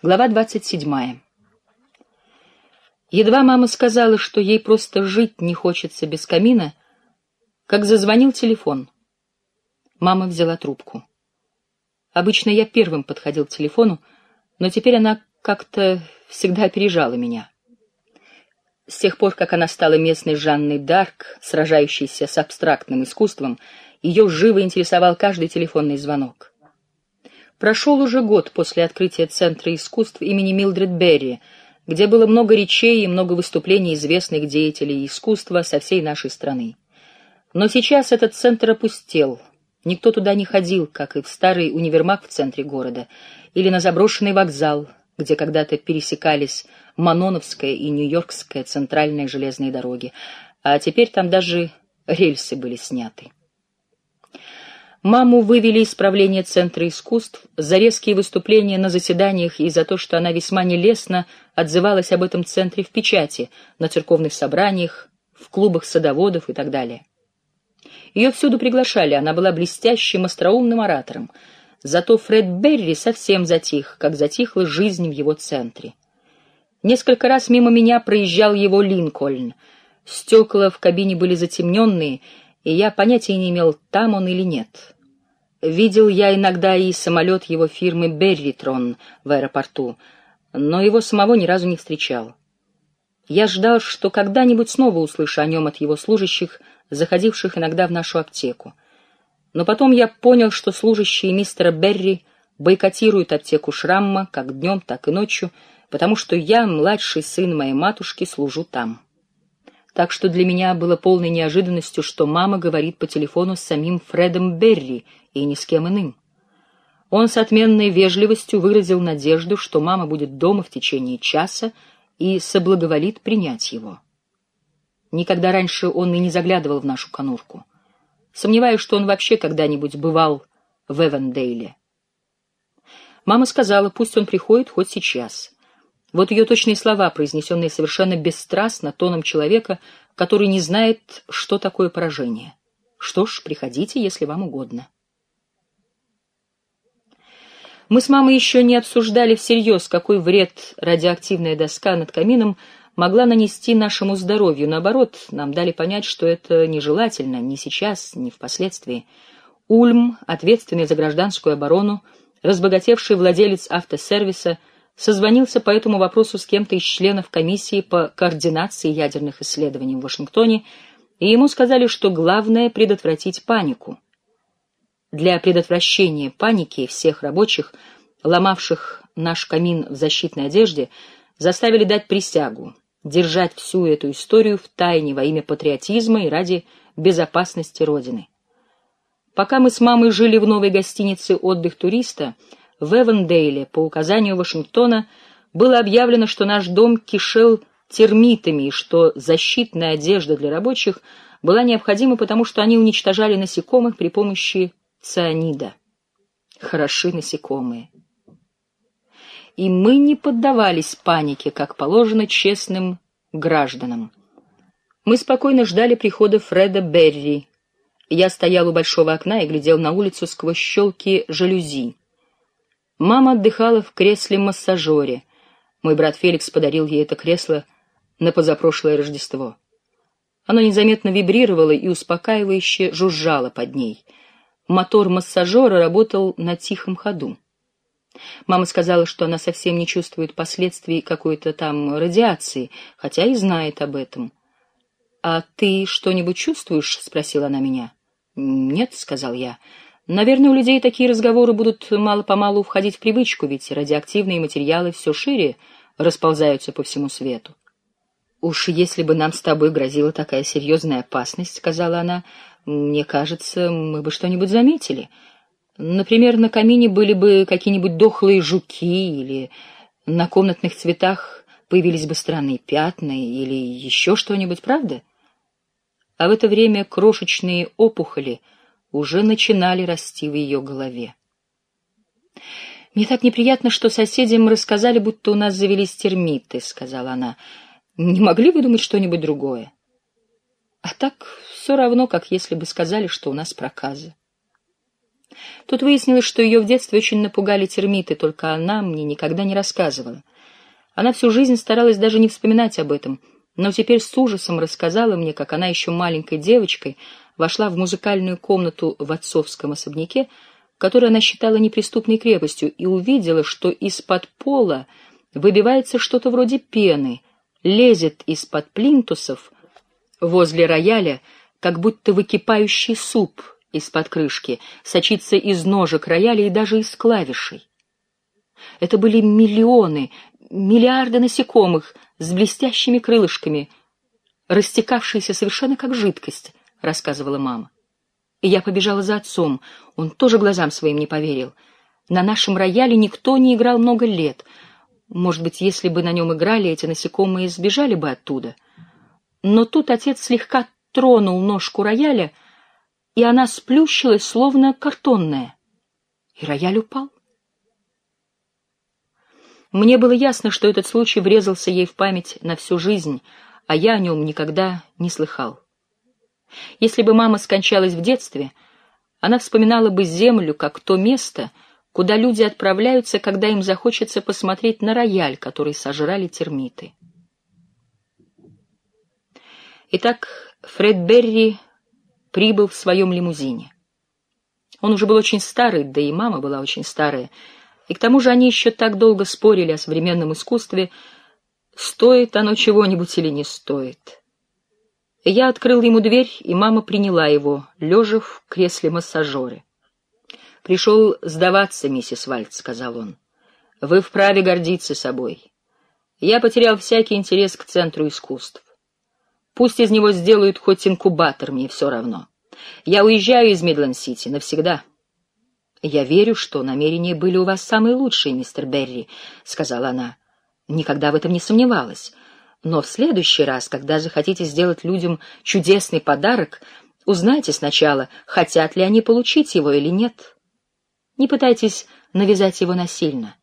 Глава двадцать седьмая. Едва мама сказала, что ей просто жить не хочется без камина, как зазвонил телефон. Мама взяла трубку. Обычно я первым подходил к телефону, но теперь она как-то всегда опережала меня. С тех пор, как она стала местной Жанной Дарк, сражающейся с абстрактным искусством, ее живо интересовал каждый телефонный звонок. Прошел уже год после открытия Центра искусств имени Милдред Берри, где было много речей и много выступлений известных деятелей искусства со всей нашей страны. Но сейчас этот центр опустел. Никто туда не ходил, как и в старый универмаг в центре города, или на заброшенный вокзал, где когда-то пересекались Маноновская и Нью-Йоркская центральные железные дороги, а теперь там даже рельсы были сняты. Маму вывели из правления Центра искусств за резкие выступления на заседаниях и за то, что она весьма нелестно отзывалась об этом центре в печати, на церковных собраниях, в клубах садоводов и так далее. Ее всюду приглашали, она была блестящим, остроумным оратором. Зато Фред Берри совсем затих, как затихла жизнь в его центре. Несколько раз мимо меня проезжал его Линкольн. Стекла в кабине были затемненные, и я понятия не имел, там он или нет. Видел я иногда и самолет его фирмы «Берритрон» в аэропорту, но его самого ни разу не встречал. Я ждал, что когда-нибудь снова услышу о нем от его служащих, заходивших иногда в нашу аптеку. Но потом я понял, что служащие мистера Берри бойкотируют аптеку Шрамма как днем, так и ночью, потому что я, младший сын моей матушки, служу там так что для меня было полной неожиданностью, что мама говорит по телефону с самим Фредом Берри и ни с кем иным. Он с отменной вежливостью выразил надежду, что мама будет дома в течение часа и соблаговолит принять его. Никогда раньше он и не заглядывал в нашу конурку. Сомневаюсь, что он вообще когда-нибудь бывал в Эвендейле. Мама сказала, пусть он приходит хоть сейчас. Вот ее точные слова, произнесенные совершенно бесстрастно тоном человека, который не знает, что такое поражение. Что ж, приходите, если вам угодно. Мы с мамой еще не обсуждали всерьез, какой вред радиоактивная доска над камином могла нанести нашему здоровью. Наоборот, нам дали понять, что это нежелательно ни сейчас, ни впоследствии. Ульм, ответственный за гражданскую оборону, разбогатевший владелец автосервиса, созвонился по этому вопросу с кем-то из членов комиссии по координации ядерных исследований в Вашингтоне, и ему сказали, что главное — предотвратить панику. Для предотвращения паники всех рабочих, ломавших наш камин в защитной одежде, заставили дать присягу, держать всю эту историю в тайне во имя патриотизма и ради безопасности Родины. Пока мы с мамой жили в новой гостинице «Отдых туриста», в Эвандейле по указанию Вашингтона было объявлено, что наш дом кишел термитами и что защитная одежда для рабочих была необходима, потому что они уничтожали насекомых при помощи цианида. Хороши насекомые. И мы не поддавались панике, как положено честным гражданам. Мы спокойно ждали прихода Фреда Берри. Я стоял у большого окна и глядел на улицу сквозь щелки жалюзи. Мама отдыхала в кресле-массажере. Мой брат Феликс подарил ей это кресло на позапрошлое Рождество. Оно незаметно вибрировало и успокаивающе жужжало под ней. Мотор массажера работал на тихом ходу. Мама сказала, что она совсем не чувствует последствий какой-то там радиации, хотя и знает об этом. «А ты что-нибудь чувствуешь?» — спросила она меня. «Нет», — сказал я. Наверное, у людей такие разговоры будут мало-помалу входить в привычку, ведь радиоактивные материалы все шире расползаются по всему свету. «Уж если бы нам с тобой грозила такая серьезная опасность, — сказала она, — мне кажется, мы бы что-нибудь заметили. Например, на камине были бы какие-нибудь дохлые жуки, или на комнатных цветах появились бы странные пятна, или еще что-нибудь, правда? А в это время крошечные опухоли — уже начинали расти в ее голове. «Мне так неприятно, что соседям рассказали, будто у нас завелись термиты», — сказала она. «Не могли вы думать что-нибудь другое?» «А так все равно, как если бы сказали, что у нас проказы». Тут выяснилось, что ее в детстве очень напугали термиты, только она мне никогда не рассказывала. Она всю жизнь старалась даже не вспоминать об этом, но теперь с ужасом рассказала мне, как она еще маленькой девочкой вошла в музыкальную комнату в отцовском особняке, которую она считала неприступной крепостью, и увидела, что из-под пола выбивается что-то вроде пены, лезет из-под плинтусов возле рояля, как будто выкипающий суп из-под крышки, сочится из ножек рояля и даже из клавишей. Это были миллионы, миллиарды насекомых с блестящими крылышками, растекавшиеся совершенно как жидкость, рассказывала мама. И я побежала за отцом. Он тоже глазам своим не поверил. На нашем рояле никто не играл много лет. Может быть, если бы на нем играли, эти насекомые сбежали бы оттуда. Но тут отец слегка тронул ножку рояля, и она сплющилась, словно картонная. И рояль упал. Мне было ясно, что этот случай врезался ей в память на всю жизнь, а я о нем никогда не слыхал. Если бы мама скончалась в детстве, она вспоминала бы землю как то место, куда люди отправляются, когда им захочется посмотреть на рояль, который сожрали термиты. Итак, Фред Берри прибыл в своем лимузине. Он уже был очень старый, да и мама была очень старая, и к тому же они еще так долго спорили о современном искусстве, стоит оно чего-нибудь или не стоит. Я открыл ему дверь, и мама приняла его, лежа в кресле массажеры. «Пришел сдаваться, миссис Вальд», — сказал он. «Вы вправе гордиться собой. Я потерял всякий интерес к Центру искусств. Пусть из него сделают хоть инкубатор, мне все равно. Я уезжаю из Мидленд-Сити навсегда». «Я верю, что намерения были у вас самые лучшие, мистер Берри», — сказала она. «Никогда в этом не сомневалась. Но в следующий раз, когда захотите сделать людям чудесный подарок, узнайте сначала, хотят ли они получить его или нет. Не пытайтесь навязать его насильно.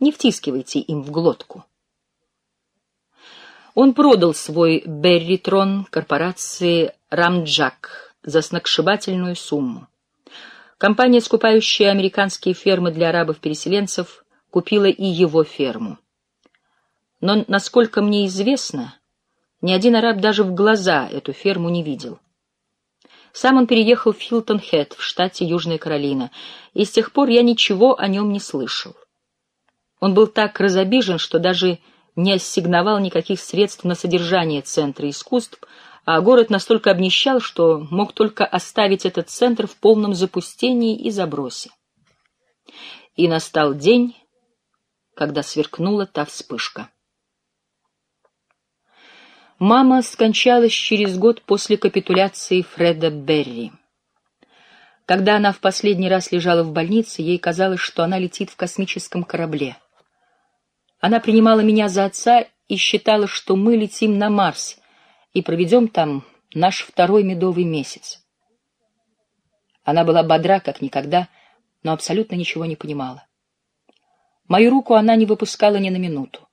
Не втискивайте им в глотку. Он продал свой Берритрон корпорации Рамджак за сногсшибательную сумму. Компания, скупающая американские фермы для арабов-переселенцев, купила и его ферму. Но, насколько мне известно, ни один араб даже в глаза эту ферму не видел. Сам он переехал в Хилтон-Хед в штате Южная Каролина, и с тех пор я ничего о нем не слышал. Он был так разобижен, что даже не ассигновал никаких средств на содержание Центра искусств, а город настолько обнищал, что мог только оставить этот центр в полном запустении и забросе. И настал день, когда сверкнула та вспышка. Мама скончалась через год после капитуляции Фреда Берри. Когда она в последний раз лежала в больнице, ей казалось, что она летит в космическом корабле. Она принимала меня за отца и считала, что мы летим на Марс и проведем там наш второй медовый месяц. Она была бодра, как никогда, но абсолютно ничего не понимала. Мою руку она не выпускала ни на минуту.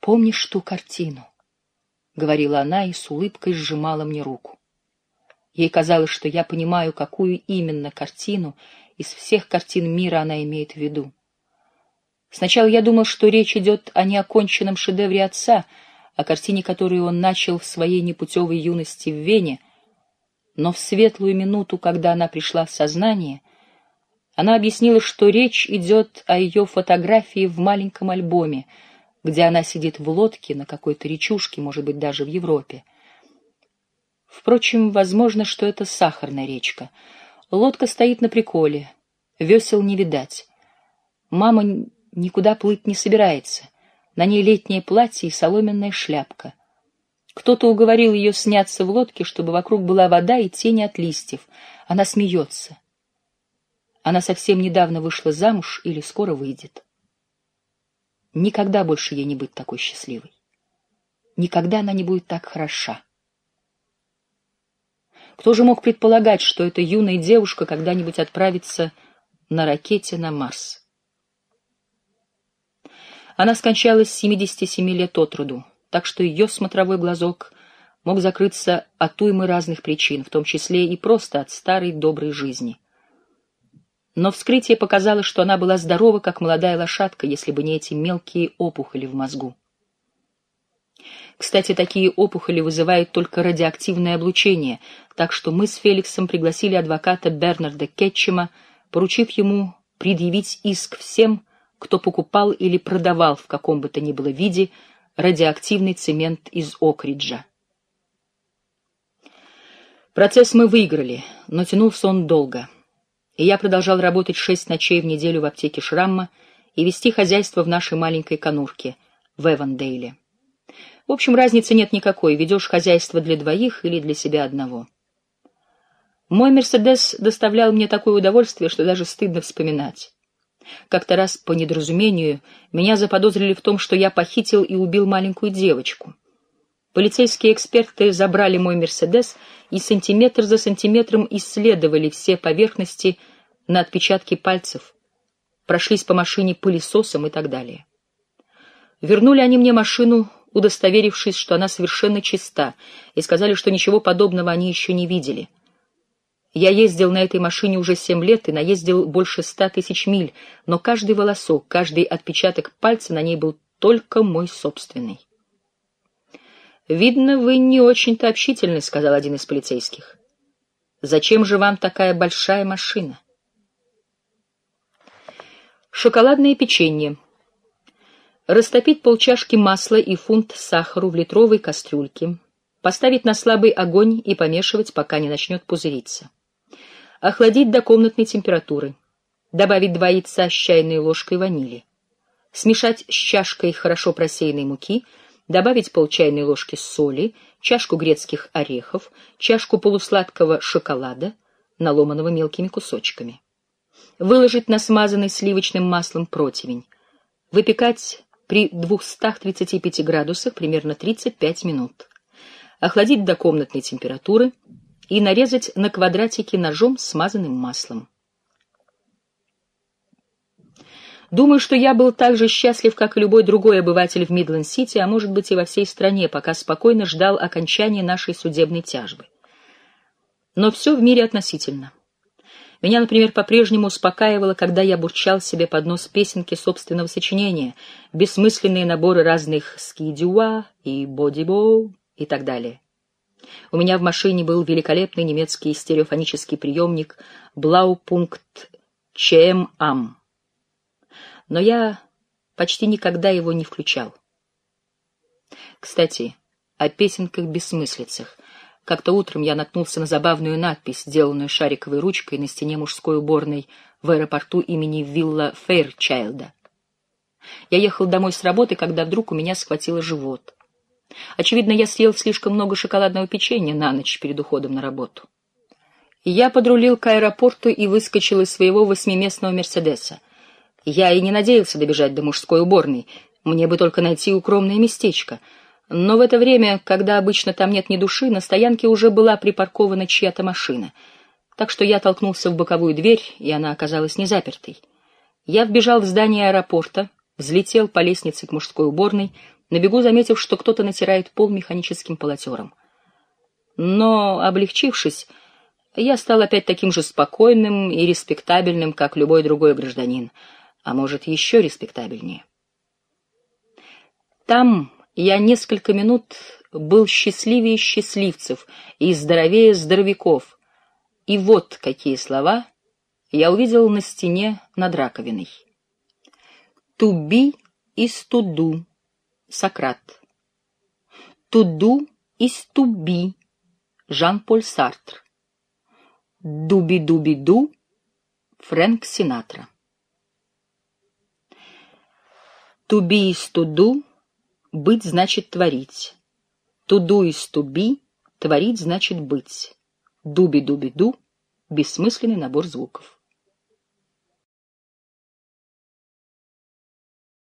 «Помнишь ту картину?» — говорила она и с улыбкой сжимала мне руку. Ей казалось, что я понимаю, какую именно картину из всех картин мира она имеет в виду. Сначала я думал, что речь идет о неоконченном шедевре отца, о картине, которую он начал в своей непутевой юности в Вене, но в светлую минуту, когда она пришла в сознание, она объяснила, что речь идет о ее фотографии в маленьком альбоме — где она сидит в лодке на какой-то речушке, может быть, даже в Европе. Впрочем, возможно, что это сахарная речка. Лодка стоит на приколе, весел не видать. Мама никуда плыть не собирается. На ней летнее платье и соломенная шляпка. Кто-то уговорил ее сняться в лодке, чтобы вокруг была вода и тени от листьев. Она смеется. Она совсем недавно вышла замуж или скоро выйдет. Никогда больше ей не быть такой счастливой. Никогда она не будет так хороша. Кто же мог предполагать, что эта юная девушка когда-нибудь отправится на ракете на Марс? Она скончалась 77 лет от роду, так что ее смотровой глазок мог закрыться от уймы разных причин, в том числе и просто от старой доброй жизни. Но вскрытие показало, что она была здорова, как молодая лошадка, если бы не эти мелкие опухоли в мозгу. Кстати, такие опухоли вызывают только радиоактивное облучение, так что мы с Феликсом пригласили адвоката Бернарда Кетчема, поручив ему предъявить иск всем, кто покупал или продавал в каком бы то ни было виде радиоактивный цемент из Окриджа. Процесс мы выиграли, но тянулся он долго, и я продолжал работать шесть ночей в неделю в аптеке Шрамма и вести хозяйство в нашей маленькой конурке в Эвандейле. В общем, разницы нет никакой, ведешь хозяйство для двоих или для себя одного. Мой «Мерседес» доставлял мне такое удовольствие, что даже стыдно вспоминать. Как-то раз по недоразумению меня заподозрили в том, что я похитил и убил маленькую девочку. Полицейские эксперты забрали мой «Мерседес» и сантиметр за сантиметром исследовали все поверхности на отпечатки пальцев, прошлись по машине пылесосом и так далее. Вернули они мне машину удостоверившись, что она совершенно чиста, и сказали, что ничего подобного они еще не видели. Я ездил на этой машине уже семь лет и наездил больше ста тысяч миль, но каждый волосок, каждый отпечаток пальца на ней был только мой собственный. «Видно, вы не очень-то общительны», — сказал один из полицейских. «Зачем же вам такая большая машина?» Шоколадное печенье. Растопить полчашки масла и фунт сахару в литровой кастрюльке. Поставить на слабый огонь и помешивать, пока не начнет пузыриться. Охладить до комнатной температуры. Добавить два яйца с чайной ложкой ванили. Смешать с чашкой хорошо просеянной муки, добавить пол чайной ложки соли, чашку грецких орехов, чашку полусладкого шоколада, наломанного мелкими кусочками. Выложить на смазанный сливочным маслом противень. Выпекать при 235 градусах примерно 35 минут. Охладить до комнатной температуры и нарезать на квадратики ножом, смазанным маслом. Думаю, что я был так же счастлив, как и любой другой обыватель в Мидленд-Сити, а может быть и во всей стране, пока спокойно ждал окончания нашей судебной тяжбы. Но все в мире относительно. Меня, например, по-прежнему успокаивало, когда я бурчал себе под нос песенки собственного сочинения, бессмысленные наборы разных скидюа и бодибо и так далее. У меня в машине был великолепный немецкий стереофонический приемник Блаупункт ЧМАМ. Но я почти никогда его не включал. Кстати, о песенках-бессмыслицах — как-то утром я наткнулся на забавную надпись, сделанную шариковой ручкой на стене мужской уборной в аэропорту имени Вилла Фейрчайлда. Я ехал домой с работы, когда вдруг у меня схватило живот. Очевидно, я съел слишком много шоколадного печенья на ночь перед уходом на работу. Я подрулил к аэропорту и выскочил из своего восьмиместного «Мерседеса». Я и не надеялся добежать до мужской уборной, мне бы только найти укромное местечко — но в это время, когда обычно там нет ни души, на стоянке уже была припаркована чья-то машина. Так что я толкнулся в боковую дверь, и она оказалась не запертой. Я вбежал в здание аэропорта, взлетел по лестнице к мужской уборной, на бегу заметив, что кто-то натирает пол механическим полотером. Но, облегчившись, я стал опять таким же спокойным и респектабельным, как любой другой гражданин, а может, еще респектабельнее. Там, я несколько минут был счастливее счастливцев и здоровее здоровяков. И вот какие слова я увидел на стене над раковиной. «To be is to do» — Сократ. «To do is to be» — Жан-Поль Сартр. «Дуби-дуби-ду» — Фрэнк Синатра. «To be is to do» Быть значит творить. Туду из туби, творить значит быть. Дуби-дуби-ду, бессмысленный набор звуков.